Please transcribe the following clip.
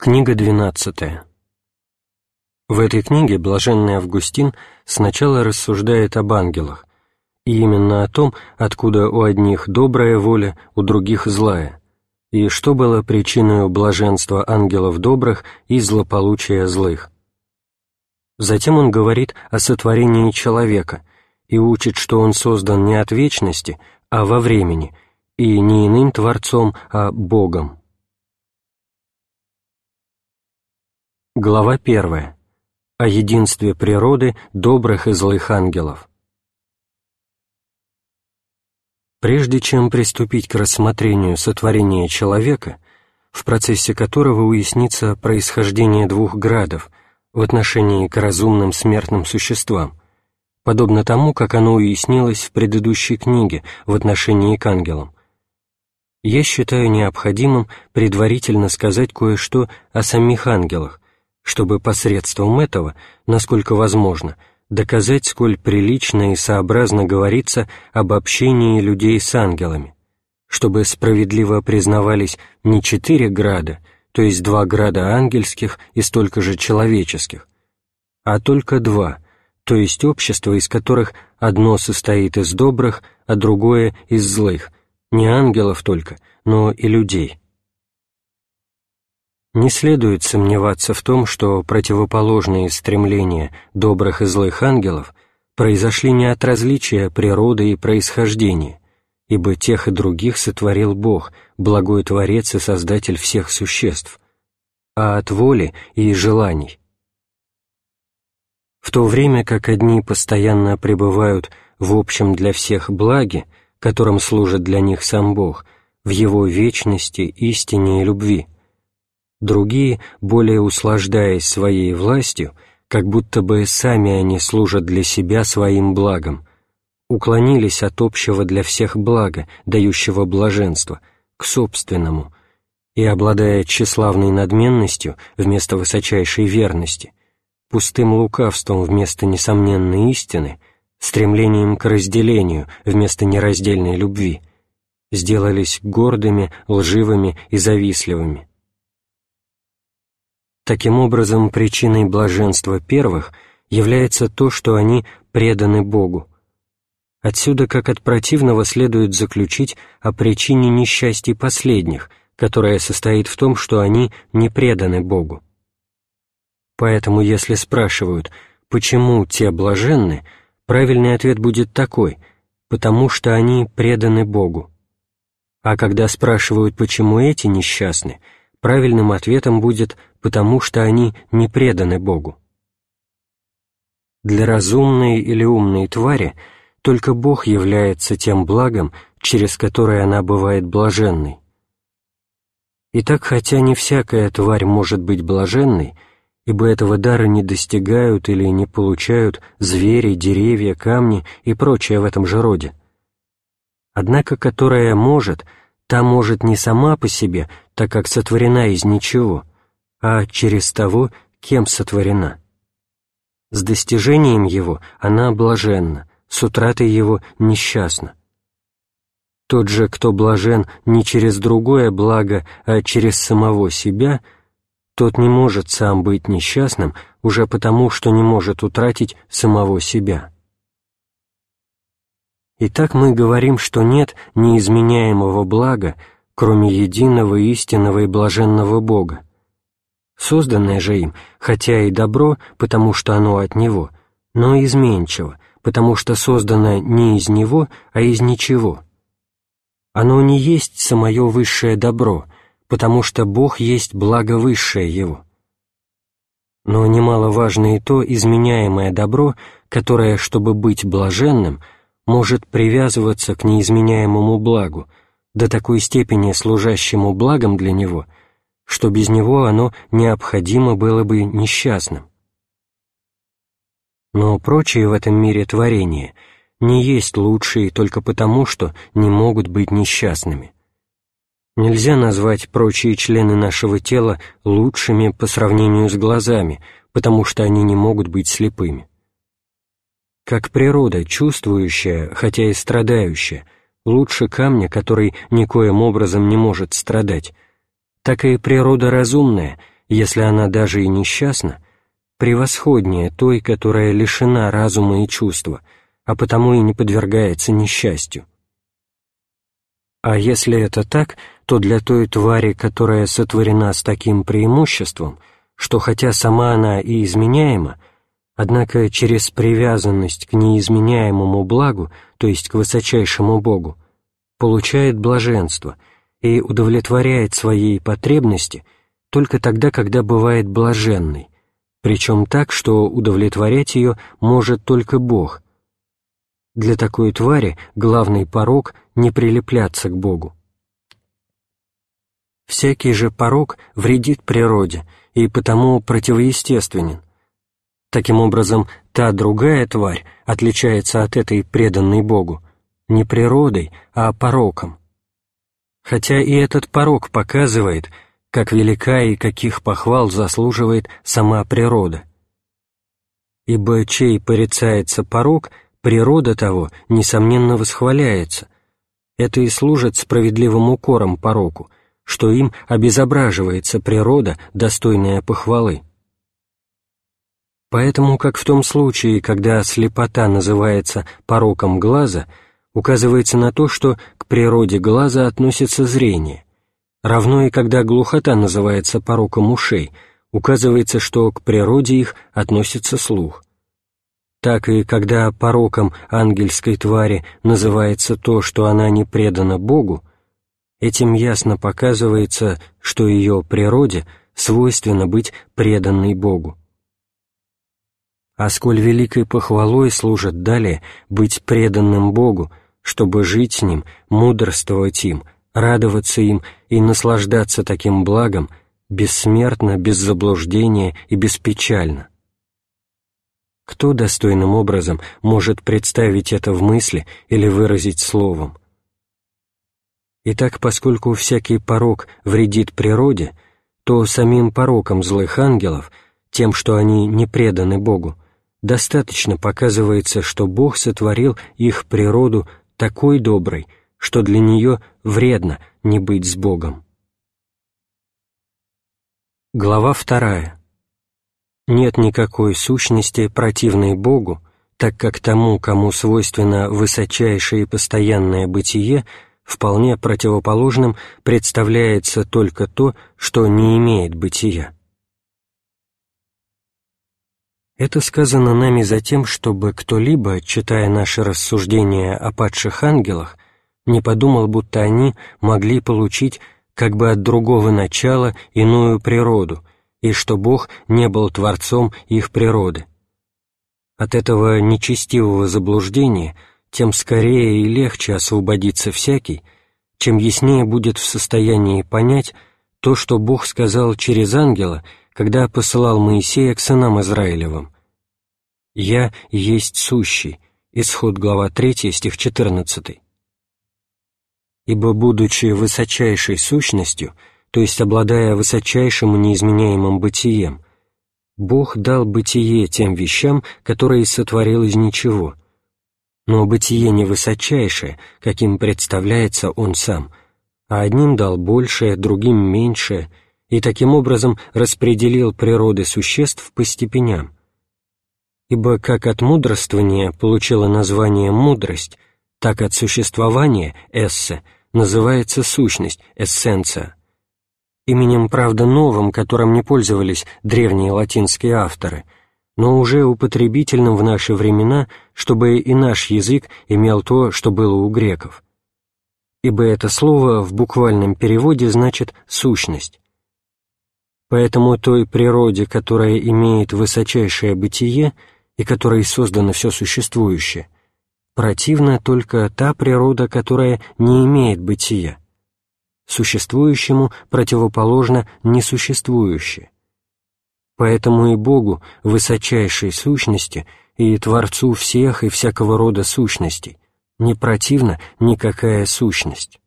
Книга 12. В этой книге блаженный Августин сначала рассуждает об ангелах, и именно о том, откуда у одних добрая воля, у других злая, и что было причиной блаженства ангелов добрых и злополучия злых. Затем он говорит о сотворении человека и учит, что он создан не от вечности, а во времени, и не иным Творцом, а Богом. Глава 1. О единстве природы добрых и злых ангелов. Прежде чем приступить к рассмотрению сотворения человека, в процессе которого уяснится происхождение двух градов в отношении к разумным смертным существам, подобно тому, как оно уяснилось в предыдущей книге в отношении к ангелам, я считаю необходимым предварительно сказать кое-что о самих ангелах, чтобы посредством этого, насколько возможно, доказать, сколь прилично и сообразно говорится об общении людей с ангелами, чтобы справедливо признавались не четыре града, то есть два града ангельских и столько же человеческих, а только два, то есть общество, из которых одно состоит из добрых, а другое из злых, не ангелов только, но и людей. Не следует сомневаться в том, что противоположные стремления добрых и злых ангелов произошли не от различия природы и происхождения, ибо тех и других сотворил Бог, благой Творец и Создатель всех существ, а от воли и желаний. В то время как одни постоянно пребывают в общем для всех благе, которым служит для них сам Бог, в Его вечности, истине и любви – другие, более услаждаясь своей властью, как будто бы сами они служат для себя своим благом, уклонились от общего для всех блага, дающего блаженство, к собственному, и, обладая тщеславной надменностью вместо высочайшей верности, пустым лукавством вместо несомненной истины, стремлением к разделению вместо нераздельной любви, сделались гордыми, лживыми и завистливыми. Таким образом, причиной блаженства первых является то, что они преданы Богу. Отсюда, как от противного, следует заключить о причине несчастья последних, которая состоит в том, что они не преданы Богу. Поэтому, если спрашивают, почему те блаженны, правильный ответ будет такой – потому что они преданы Богу. А когда спрашивают, почему эти несчастны – правильным ответом будет «потому что они не преданы Богу». Для разумной или умной твари только Бог является тем благом, через которое она бывает блаженной. Итак, хотя не всякая тварь может быть блаженной, ибо этого дара не достигают или не получают звери, деревья, камни и прочее в этом же роде, однако которая может — та может не сама по себе, так как сотворена из ничего, а через того, кем сотворена. С достижением его она блаженна, с утратой его несчастна. Тот же, кто блажен не через другое благо, а через самого себя, тот не может сам быть несчастным уже потому, что не может утратить самого себя. Итак, мы говорим, что нет неизменяемого блага, кроме единого истинного и блаженного Бога. Созданное же им, хотя и добро, потому что оно от Него, но изменчиво, потому что создано не из Него, а из ничего. Оно не есть самое высшее добро, потому что Бог есть благо высшее Его. Но немаловажно и то изменяемое добро, которое, чтобы быть блаженным, — может привязываться к неизменяемому благу, до такой степени служащему благом для него, что без него оно необходимо было бы несчастным. Но прочие в этом мире творения не есть лучшие только потому, что не могут быть несчастными. Нельзя назвать прочие члены нашего тела лучшими по сравнению с глазами, потому что они не могут быть слепыми как природа, чувствующая, хотя и страдающая, лучше камня, который никоим образом не может страдать, так и природа разумная если она даже и несчастна, превосходнее той, которая лишена разума и чувства, а потому и не подвергается несчастью. А если это так, то для той твари, которая сотворена с таким преимуществом, что хотя сама она и изменяема, однако через привязанность к неизменяемому благу, то есть к высочайшему Богу, получает блаженство и удовлетворяет своей потребности только тогда, когда бывает блаженной, причем так, что удовлетворять ее может только Бог. Для такой твари главный порог — не прилепляться к Богу. Всякий же порог вредит природе и потому противоестественен. Таким образом, та другая тварь отличается от этой преданной Богу не природой, а пороком. Хотя и этот порок показывает, как велика и каких похвал заслуживает сама природа. Ибо чей порицается порок, природа того, несомненно, восхваляется. Это и служит справедливым укором пороку, что им обезображивается природа, достойная похвалы. Поэтому, как в том случае, когда слепота называется пороком глаза, указывается на то, что к природе глаза относится зрение, равно и когда глухота называется пороком ушей, указывается, что к природе их относится слух. Так и когда пороком ангельской твари называется то, что она не предана Богу, этим ясно показывается, что ее природе свойственно быть преданной Богу. А сколь великой похвалой служит далее быть преданным Богу, чтобы жить с Ним, мудрствовать им, радоваться им и наслаждаться таким благом бессмертно, без заблуждения и беспечально. Кто достойным образом может представить это в мысли или выразить словом? Итак, поскольку всякий порок вредит природе, то самим пороком злых ангелов, тем, что они не преданы Богу, достаточно показывается, что Бог сотворил их природу такой доброй, что для нее вредно не быть с Богом. Глава вторая. Нет никакой сущности, противной Богу, так как тому, кому свойственно высочайшее и постоянное бытие, вполне противоположным представляется только то, что не имеет бытия. Это сказано нами за тем, чтобы кто-либо, читая наши рассуждения о падших ангелах, не подумал, будто они могли получить как бы от другого начала иную природу, и что Бог не был творцом их природы. От этого нечестивого заблуждения тем скорее и легче освободиться всякий, чем яснее будет в состоянии понять то, что Бог сказал через ангела когда посылал Моисея к сынам Израилевым. «Я есть сущий» Исход глава 3, стих 14. «Ибо, будучи высочайшей сущностью, то есть обладая высочайшим и неизменяемым бытием, Бог дал бытие тем вещам, которые сотворил из ничего. Но бытие не высочайшее, каким представляется Он сам, а одним дал большее, другим меньшее — и таким образом распределил природы существ по степеням. Ибо как от мудрствования получила название «мудрость», так от существования «эссе» называется сущность, эссенция. Именем, правда, новым, которым не пользовались древние латинские авторы, но уже употребительным в наши времена, чтобы и наш язык имел то, что было у греков. Ибо это слово в буквальном переводе значит «сущность», Поэтому той природе, которая имеет высочайшее бытие и которой создано все существующее, противна только та природа, которая не имеет бытия. Существующему противоположно несуществующее. Поэтому и Богу, высочайшей сущности, и Творцу всех и всякого рода сущностей, не противна никакая сущность.